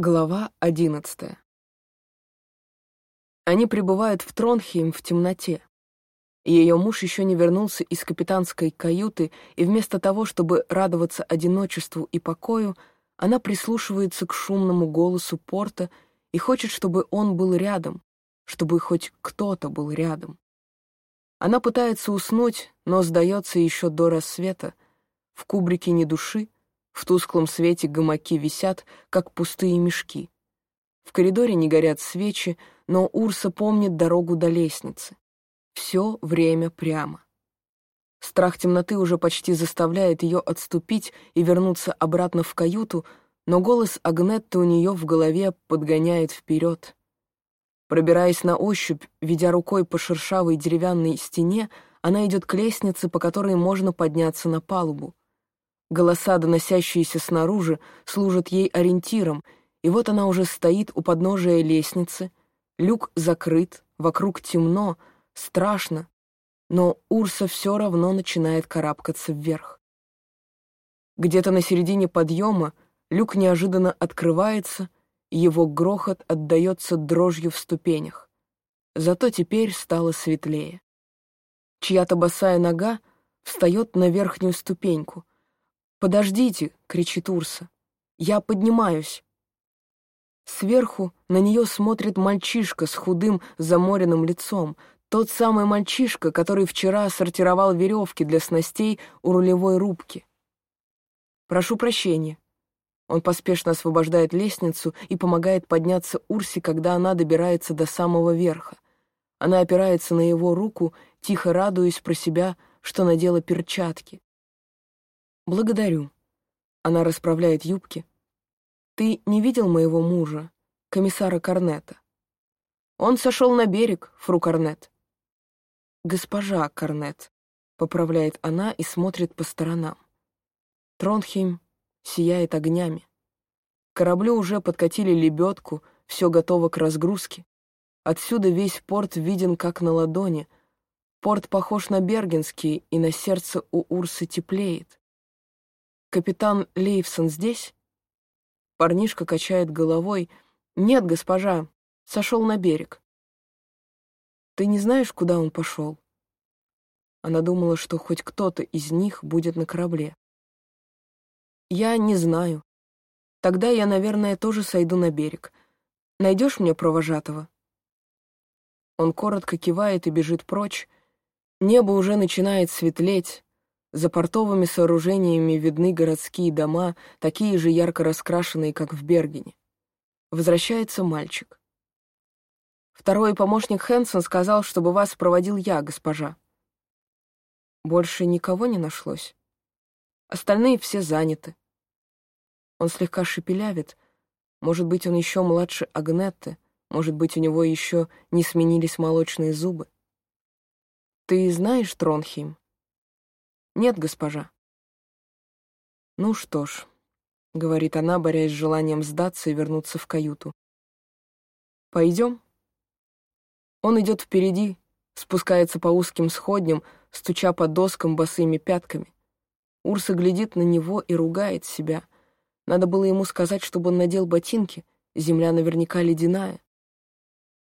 Глава одиннадцатая. Они прибывают в Тронхейм в темноте. Ее муж еще не вернулся из капитанской каюты, и вместо того, чтобы радоваться одиночеству и покою, она прислушивается к шумному голосу порта и хочет, чтобы он был рядом, чтобы хоть кто-то был рядом. Она пытается уснуть, но сдается еще до рассвета. В кубрике ни души, в тусклом свете гамаки висят, как пустые мешки. В коридоре не горят свечи, но Урса помнит дорогу до лестницы. Все время прямо. Страх темноты уже почти заставляет ее отступить и вернуться обратно в каюту, но голос Агнетты у нее в голове подгоняет вперед. Пробираясь на ощупь, ведя рукой по шершавой деревянной стене, она идет к лестнице, по которой можно подняться на палубу. Голоса, доносящиеся снаружи, служат ей ориентиром, и вот она уже стоит у подножия лестницы, люк закрыт, вокруг темно, страшно, но Урса все равно начинает карабкаться вверх. Где-то на середине подъема люк неожиданно открывается, и его грохот отдается дрожью в ступенях. Зато теперь стало светлее. Чья-то босая нога встает на верхнюю ступеньку, «Подождите!» — кричит Урса. «Я поднимаюсь!» Сверху на нее смотрит мальчишка с худым заморенным лицом, тот самый мальчишка, который вчера сортировал веревки для снастей у рулевой рубки. «Прошу прощения». Он поспешно освобождает лестницу и помогает подняться Урсе, когда она добирается до самого верха. Она опирается на его руку, тихо радуясь про себя, что надела перчатки. «Благодарю». Она расправляет юбки. «Ты не видел моего мужа, комиссара Корнета?» «Он сошел на берег, фру Корнет». «Госпожа Корнет», — поправляет она и смотрит по сторонам. Тронхейм сияет огнями. Кораблю уже подкатили лебедку, все готово к разгрузке. Отсюда весь порт виден как на ладони. Порт похож на Бергенский, и на сердце у Урсы теплеет. «Капитан Лейфсон здесь?» Парнишка качает головой. «Нет, госпожа, сошел на берег». «Ты не знаешь, куда он пошел?» Она думала, что хоть кто-то из них будет на корабле. «Я не знаю. Тогда я, наверное, тоже сойду на берег. Найдешь мне провожатого?» Он коротко кивает и бежит прочь. Небо уже начинает светлеть. За портовыми сооружениями видны городские дома, такие же ярко раскрашенные, как в Бергене. Возвращается мальчик. Второй помощник Хэнсон сказал, чтобы вас проводил я, госпожа. Больше никого не нашлось. Остальные все заняты. Он слегка шепелявит. Может быть, он еще младше Агнетты, может быть, у него еще не сменились молочные зубы. Ты знаешь Тронхейм? «Нет, госпожа». «Ну что ж», — говорит она, борясь с желанием сдаться и вернуться в каюту. «Пойдем?» Он идет впереди, спускается по узким сходням, стуча по доскам босыми пятками. Урса глядит на него и ругает себя. Надо было ему сказать, чтобы он надел ботинки, земля наверняка ледяная.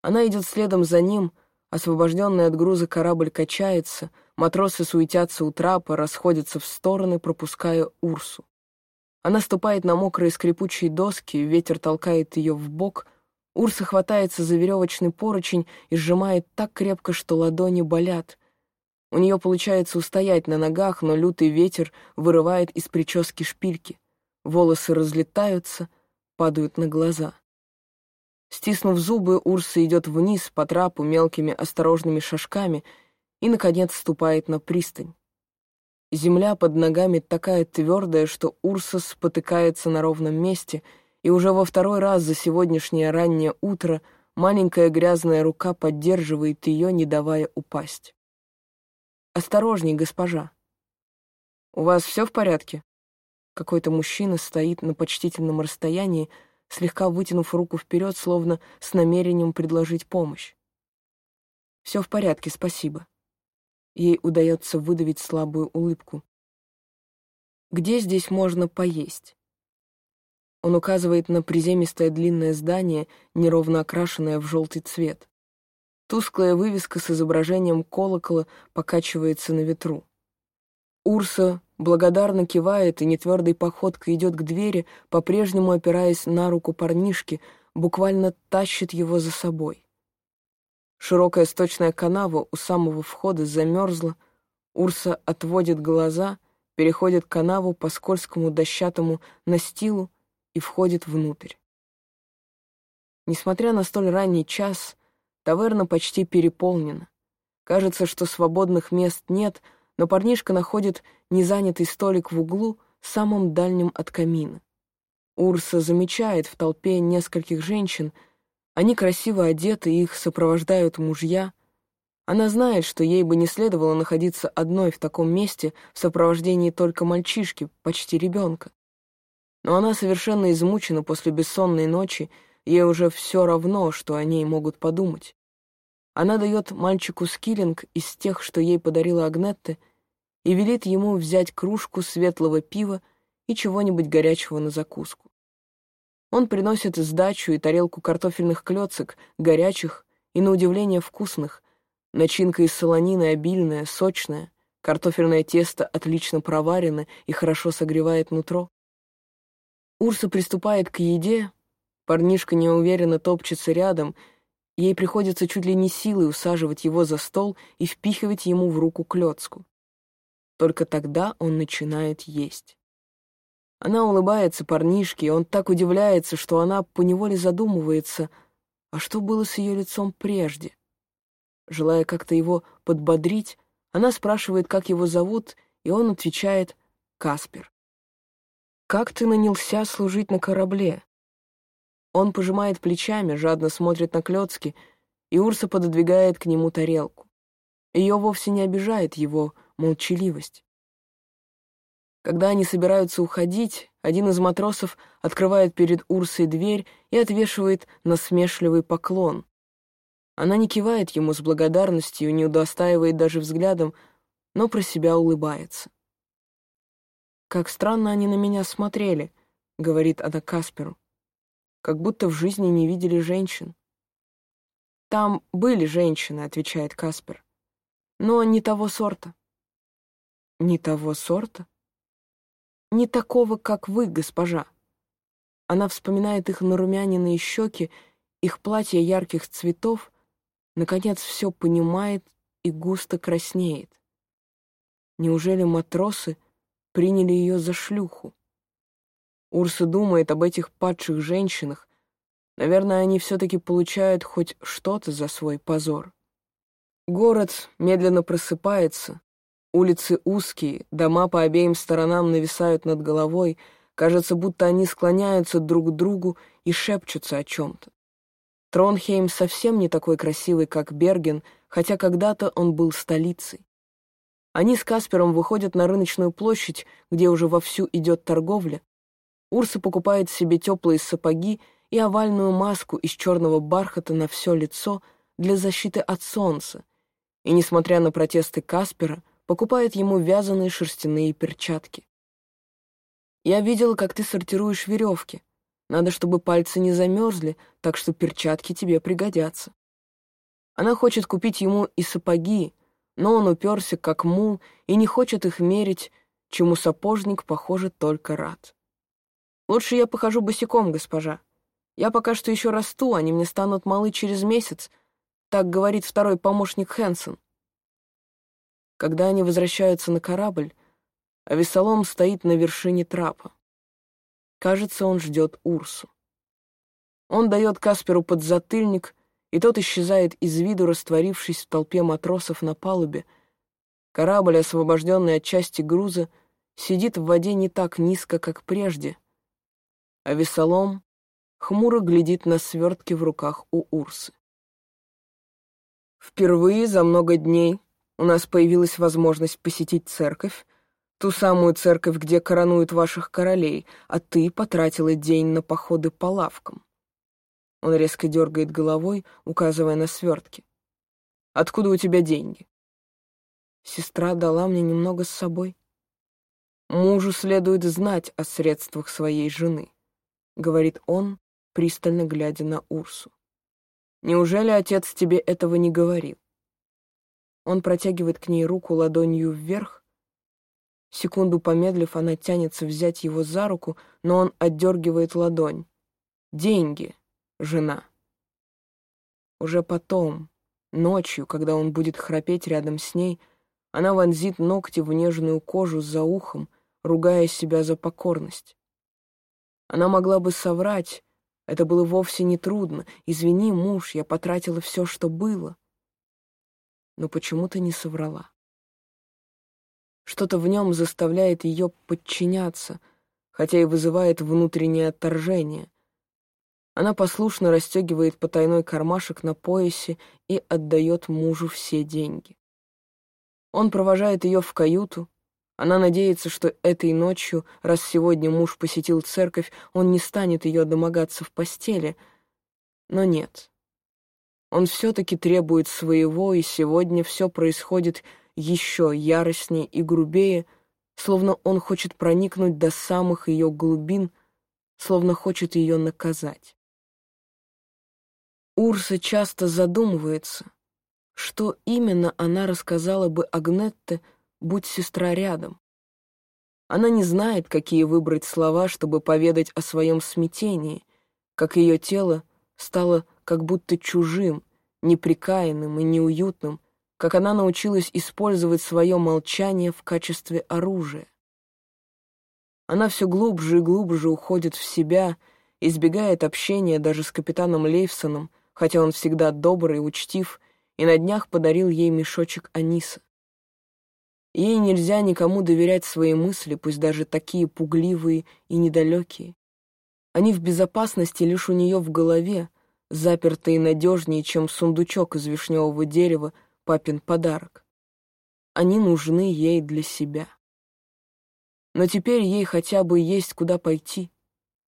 Она идет следом за ним, освобожденный от груза корабль качается — Матросы суетятся у трапа, расходятся в стороны, пропуская Урсу. Она ступает на мокрые скрипучие доски, ветер толкает ее в бок. Урса хватается за веревочный поручень и сжимает так крепко, что ладони болят. У нее получается устоять на ногах, но лютый ветер вырывает из прически шпильки. Волосы разлетаются, падают на глаза. Стиснув зубы, Урса идет вниз по трапу мелкими осторожными шажками — и, наконец, ступает на пристань. Земля под ногами такая твердая, что Урсус спотыкается на ровном месте, и уже во второй раз за сегодняшнее раннее утро маленькая грязная рука поддерживает ее, не давая упасть. «Осторожней, госпожа!» «У вас все в порядке?» Какой-то мужчина стоит на почтительном расстоянии, слегка вытянув руку вперед, словно с намерением предложить помощь. «Все в порядке, спасибо». Ей удается выдавить слабую улыбку. «Где здесь можно поесть?» Он указывает на приземистое длинное здание, неровно окрашенное в желтый цвет. Тусклая вывеска с изображением колокола покачивается на ветру. Урса благодарно кивает и нетвердой походкой идет к двери, по-прежнему опираясь на руку парнишки, буквально тащит его за собой. Широкая сточная канава у самого входа замерзла, Урса отводит глаза, переходит канаву по скользкому дощатому настилу и входит внутрь. Несмотря на столь ранний час, таверна почти переполнена. Кажется, что свободных мест нет, но парнишка находит незанятый столик в углу, самым дальним от камина. Урса замечает в толпе нескольких женщин, они красиво одеты, их сопровождают мужья. Она знает, что ей бы не следовало находиться одной в таком месте в сопровождении только мальчишки, почти ребенка. Но она совершенно измучена после бессонной ночи, ей уже все равно, что о ней могут подумать. Она дает мальчику скиллинг из тех, что ей подарила Агнетте, и велит ему взять кружку светлого пива и чего-нибудь горячего на закуску. Он приносит сдачу и тарелку картофельных клёцок, горячих и, на удивление, вкусных. Начинка из солонины обильная, сочная, картофельное тесто отлично проварено и хорошо согревает нутро. Урса приступает к еде, парнишка неуверенно топчется рядом, ей приходится чуть ли не силой усаживать его за стол и впихивать ему в руку клёцку. Только тогда он начинает есть. Она улыбается парнишке, и он так удивляется, что она поневоле задумывается, а что было с ее лицом прежде. Желая как-то его подбодрить, она спрашивает, как его зовут, и он отвечает «Каспер». «Как ты нанялся служить на корабле?» Он пожимает плечами, жадно смотрит на Клёцки, и Урса пододвигает к нему тарелку. Ее вовсе не обижает его молчаливость. Когда они собираются уходить, один из матросов открывает перед Урсой дверь и отвешивает насмешливый поклон. Она не кивает ему с благодарностью, не удостаивает даже взглядом, но про себя улыбается. «Как странно они на меня смотрели», — говорит она Касперу. «Как будто в жизни не видели женщин». «Там были женщины», — отвечает Каспер. «Но не того сорта». «Не того сорта?» «Не такого, как вы, госпожа». Она вспоминает их нарумяненные щеки, их платья ярких цветов, наконец все понимает и густо краснеет. Неужели матросы приняли ее за шлюху. Урса думает об этих падших женщинах. Наверное, они все-таки получают хоть что-то за свой позор. Город медленно просыпается. Улицы узкие, дома по обеим сторонам нависают над головой. Кажется, будто они склоняются друг к другу и шепчутся о чем-то. Тронхейм совсем не такой красивый, как Берген, хотя когда-то он был столицей. Они с Каспером выходят на рыночную площадь, где уже вовсю идет торговля. Урса покупает себе теплые сапоги и овальную маску из черного бархата на все лицо для защиты от солнца, и, несмотря на протесты Каспера, покупает ему вязаные шерстяные перчатки. «Я видела, как ты сортируешь веревки. Надо, чтобы пальцы не замерзли, так что перчатки тебе пригодятся». Она хочет купить ему и сапоги, но он уперся, как мул, и не хочет их мерить, чему сапожник, похоже, только рад. «Лучше я похожу босиком, госпожа. Я пока что еще расту, они мне станут малы через месяц», так говорит второй помощник Хэнсон. Когда они возвращаются на корабль, Авесолом стоит на вершине трапа. Кажется, он ждет Урсу. Он дает Касперу подзатыльник — и тот исчезает из виду, растворившись в толпе матросов на палубе. Корабль, освобожденный от части груза, сидит в воде не так низко, как прежде, а весолом хмуро глядит на свертки в руках у Урсы. Впервые за много дней у нас появилась возможность посетить церковь, ту самую церковь, где коронуют ваших королей, а ты потратила день на походы по лавкам. Он резко дергает головой, указывая на свертки. «Откуда у тебя деньги?» «Сестра дала мне немного с собой». Мужу следует знать о средствах своей жены. — говорит он, пристально глядя на Урсу. «Неужели отец тебе этого не говорил?» Он протягивает к ней руку ладонью вверх. Секунду помедлив, она тянется взять его за руку, но он отдергивает ладонь. «Деньги, жена». Уже потом, ночью, когда он будет храпеть рядом с ней, она вонзит ногти в нежную кожу за ухом, ругая себя за покорность. Она могла бы соврать, это было вовсе не трудно. «Извини, муж, я потратила все, что было» но почему-то не соврала. Что-то в нем заставляет ее подчиняться, хотя и вызывает внутреннее отторжение. Она послушно расстегивает потайной кармашек на поясе и отдает мужу все деньги. Он провожает ее в каюту. Она надеется, что этой ночью, раз сегодня муж посетил церковь, он не станет ее домогаться в постели. Но нет. Он все-таки требует своего, и сегодня все происходит еще яростнее и грубее, словно он хочет проникнуть до самых ее глубин, словно хочет ее наказать. Урса часто задумывается, что именно она рассказала бы Агнетте, будь сестра рядом. Она не знает, какие выбрать слова, чтобы поведать о своем смятении, как ее тело стало как будто чужим, неприкаянным и неуютным, как она научилась использовать свое молчание в качестве оружия. Она все глубже и глубже уходит в себя, избегает общения даже с капитаном Лейфсоном, хотя он всегда добрый и учтив, и на днях подарил ей мешочек аниса. Ей нельзя никому доверять свои мысли, пусть даже такие пугливые и недалекие. Они в безопасности лишь у нее в голове, запертые надежнее, чем сундучок из вишневого дерева, папин подарок. Они нужны ей для себя. Но теперь ей хотя бы есть куда пойти.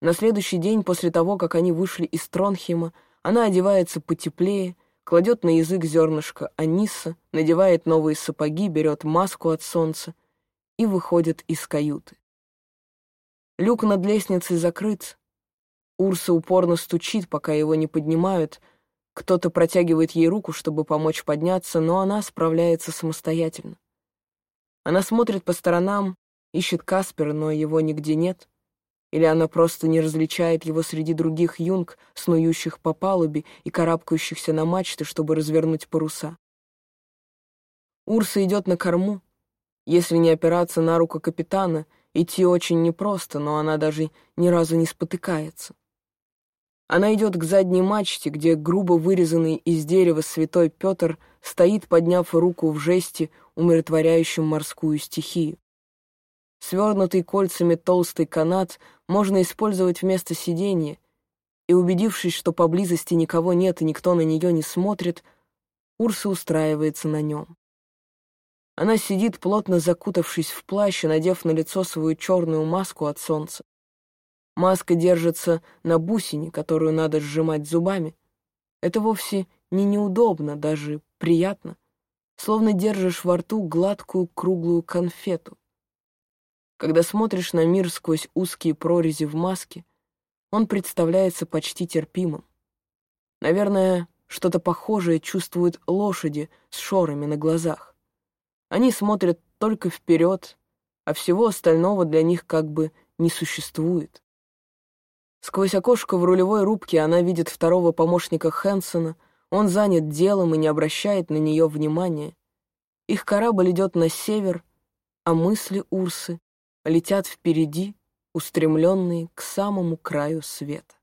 На следующий день после того, как они вышли из Тронхема, она одевается потеплее, кладет на язык зернышко аниса, надевает новые сапоги, берет маску от солнца и выходит из каюты. Люк над лестницей закрыт, Урса упорно стучит, пока его не поднимают. Кто-то протягивает ей руку, чтобы помочь подняться, но она справляется самостоятельно. Она смотрит по сторонам, ищет Каспера, но его нигде нет. Или она просто не различает его среди других юнг, снующих по палубе и карабкающихся на мачты, чтобы развернуть паруса. Урса идет на корму. Если не опираться на руку капитана, идти очень непросто, но она даже ни разу не спотыкается. Она идет к задней мачте, где грубо вырезанный из дерева святой Петр стоит, подняв руку в жесте, умиротворяющем морскую стихию. Свернутый кольцами толстый канат можно использовать вместо сиденья, и, убедившись, что поблизости никого нет и никто на нее не смотрит, Урса устраивается на нем. Она сидит, плотно закутавшись в плащ и надев на лицо свою черную маску от солнца. Маска держится на бусине, которую надо сжимать зубами. Это вовсе не неудобно, даже приятно. Словно держишь во рту гладкую круглую конфету. Когда смотришь на мир сквозь узкие прорези в маске, он представляется почти терпимым. Наверное, что-то похожее чувствуют лошади с шорами на глазах. Они смотрят только вперед, а всего остального для них как бы не существует. Сквозь окошко в рулевой рубке она видит второго помощника Хэнсона. Он занят делом и не обращает на нее внимания. Их корабль идет на север, а мысли Урсы летят впереди, устремленные к самому краю света.